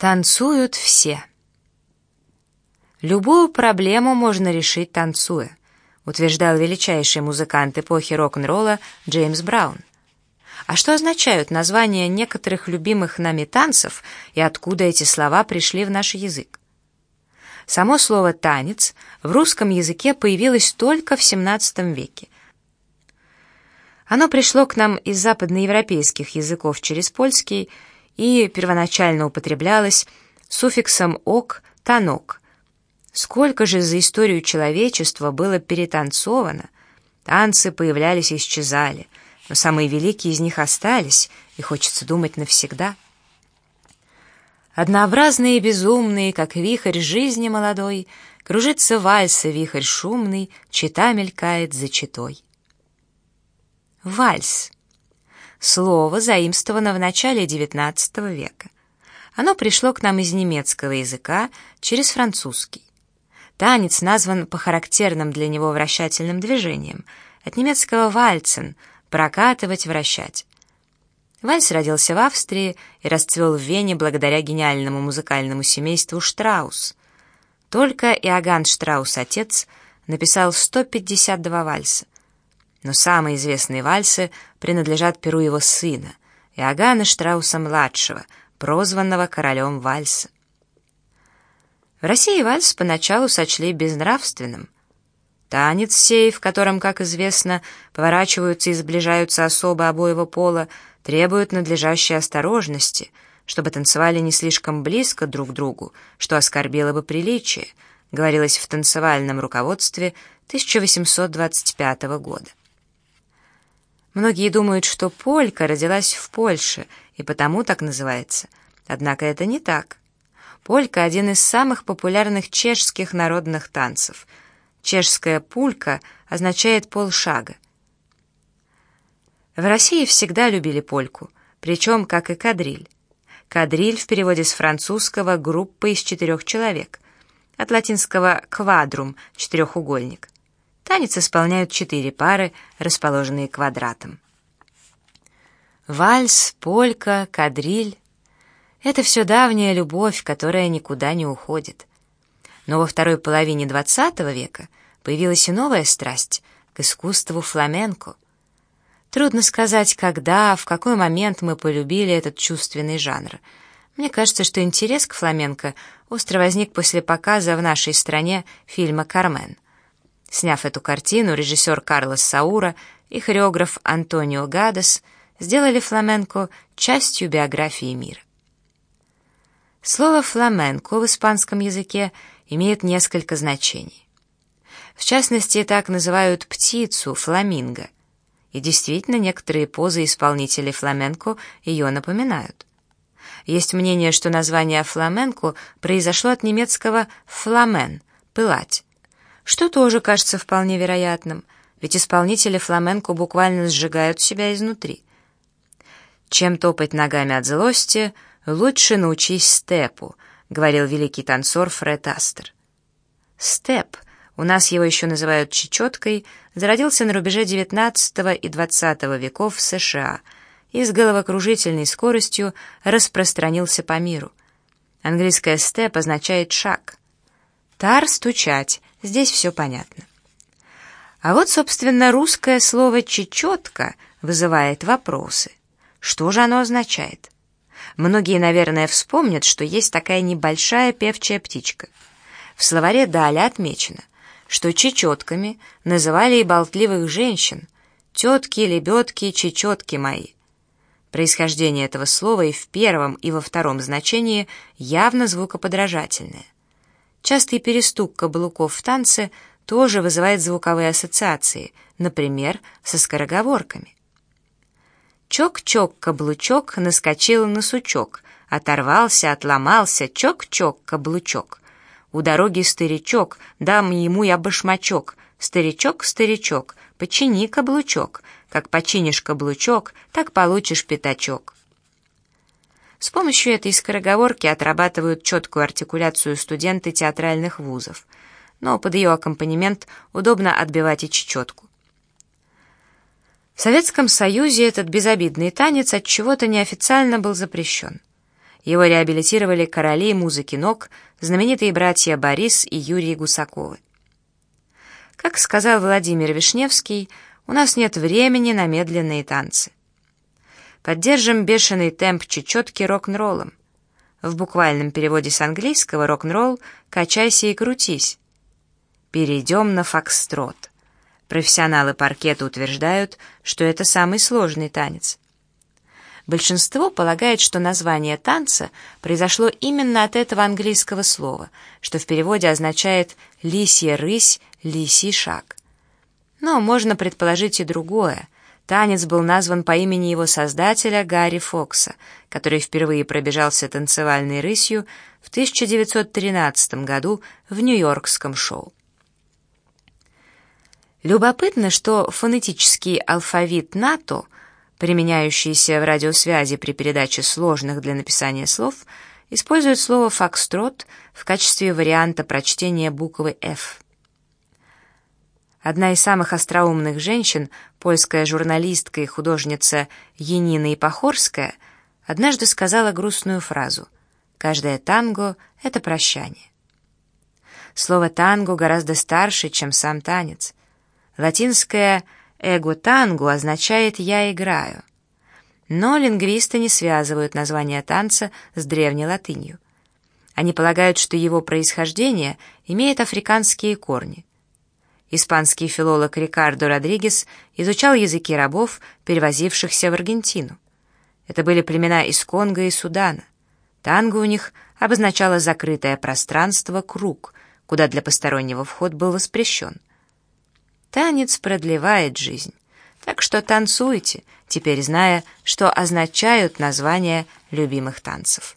Танцуют все. Любую проблему можно решить танцуя, утверждал величайший музыкант эпохи рок-н-ролла Джеймс Браун. А что означают названия некоторых любимых нами танцев и откуда эти слова пришли в наш язык? Само слово «танец» в русском языке появилось только в XVII веке. Оно пришло к нам из западноевропейских языков через польский и первоначально употреблялось суффиксом «ок» — «танок». Сколько же за историю человечества было перетанцовано, танцы появлялись и исчезали, но самые великие из них остались, и хочется думать навсегда. Однообразные и безумные, как вихрь жизни молодой, кружится вальса вихрь шумный, чита мелькает за читой. Вальс — Слово заимствовано в начале XIX века. Оно пришло к нам из немецкого языка через французский. Танец назван по характерным для него вращательным движениям, от немецкого «вальцен» — «прокатывать, вращать». Вальс родился в Австрии и расцвел в Вене благодаря гениальному музыкальному семейству Штраус. Только Иоганн Штраус, отец, написал 152 вальса но самые известные вальсы принадлежат перу его сына, Иоганна Штрауса-младшего, прозванного королем вальса. В России вальс поначалу сочли безнравственным. Танец сей, в котором, как известно, поворачиваются и сближаются особо обоего пола, требует надлежащей осторожности, чтобы танцевали не слишком близко друг к другу, что оскорбило бы приличие, говорилось в танцевальном руководстве 1825 года. Многие думают, что полька родилась в Польше и потому так называется. Однако это не так. Полька — один из самых популярных чешских народных танцев. Чешская пулька означает полшага. В России всегда любили польку, причем как и кадриль. Кадриль в переводе с французского «группа из четырех человек», от латинского «квадрум» — четырехугольник. Танец исполняют четыре пары, расположенные квадратом. Вальс, полька, кадриль — это все давняя любовь, которая никуда не уходит. Но во второй половине XX века появилась и новая страсть к искусству фламенко. Трудно сказать, когда, в какой момент мы полюбили этот чувственный жанр. Мне кажется, что интерес к фламенко остро возник после показа в нашей стране фильма «Кармен». Сняв эту картину, режиссер Карлос Саура и хореограф Антонио Гадес сделали фламенко частью биографии мира. Слово «фламенко» в испанском языке имеет несколько значений. В частности, так называют птицу фламинго, и действительно некоторые позы исполнителей фламенко ее напоминают. Есть мнение, что название фламенко произошло от немецкого «фламен» — «пылать», что тоже кажется вполне вероятным, ведь исполнители фламенко буквально сжигают себя изнутри. Чем топать ногами от злости, лучше научись степу, говорил великий танцор Фред Астер. Степ, у нас его еще называют чечеткой, зародился на рубеже XIX и XX веков в США и с головокружительной скоростью распространился по миру. Английское степ означает шаг. Тар — стучать, Здесь все понятно. А вот, собственно, русское слово «чечетка» вызывает вопросы. Что же оно означает? Многие, наверное, вспомнят, что есть такая небольшая певчая птичка. В словаре «Даля» отмечено, что чечетками называли и болтливых женщин, тетки, лебедки, чечетки мои. Происхождение этого слова и в первом, и во втором значении явно звукоподражательное. Частый перестук каблуков в танце тоже вызывает звуковые ассоциации, например, со скороговорками. Чок-чок каблучок наскочил на сучок, оторвался, отломался, чок-чок каблучок. У дороги старичок, дам ему я башмачок, старичок, старичок, почини каблучок, как починишь каблучок, так получишь пятачок. С помощью этой скороговорки отрабатывают четкую артикуляцию студенты театральных вузов, но под ее аккомпанемент удобно отбивать и чечетку. В Советском Союзе этот безобидный танец от чего-то неофициально был запрещен. Его реабилитировали короли музыки ног, знаменитые братья Борис и Юрий Гусаковы. Как сказал Владимир Вишневский, у нас нет времени на медленные танцы. Поддержим бешеный темп чечетки рок-н-роллом. В буквальном переводе с английского рок-н-ролл «качайся и крутись». Перейдем на фокстрот. Профессионалы паркета утверждают, что это самый сложный танец. Большинство полагает, что название танца произошло именно от этого английского слова, что в переводе означает «лисья рысь», «лисий шаг». Но можно предположить и другое. Танец был назван по имени его создателя Гарри Фокса, который впервые пробежался танцевальной рысью в 1913 году в нью-йоркском шоу. Любопытно, что фонетический алфавит НАТО — применяющийся в радиосвязи при передаче сложных для написания слов, использует слово «фокстрот» в качестве варианта прочтения буквы «Ф». Одна из самых остроумных женщин, польская журналистка и художница Енина Ипохорская, однажды сказала грустную фразу «Каждое танго — это прощание». Слово «танго» гораздо старше, чем сам танец. Латинское «танго» Эго тангу означает «я играю». Но лингвисты не связывают название танца с древней латынью. Они полагают, что его происхождение имеет африканские корни. Испанский филолог Рикардо Родригес изучал языки рабов, перевозившихся в Аргентину. Это были племена из Конго и Судана. Танго у них обозначало закрытое пространство, круг, куда для постороннего вход был воспрещен. Танец продлевает жизнь. Так что танцуйте, теперь зная, что означают названия любимых танцев.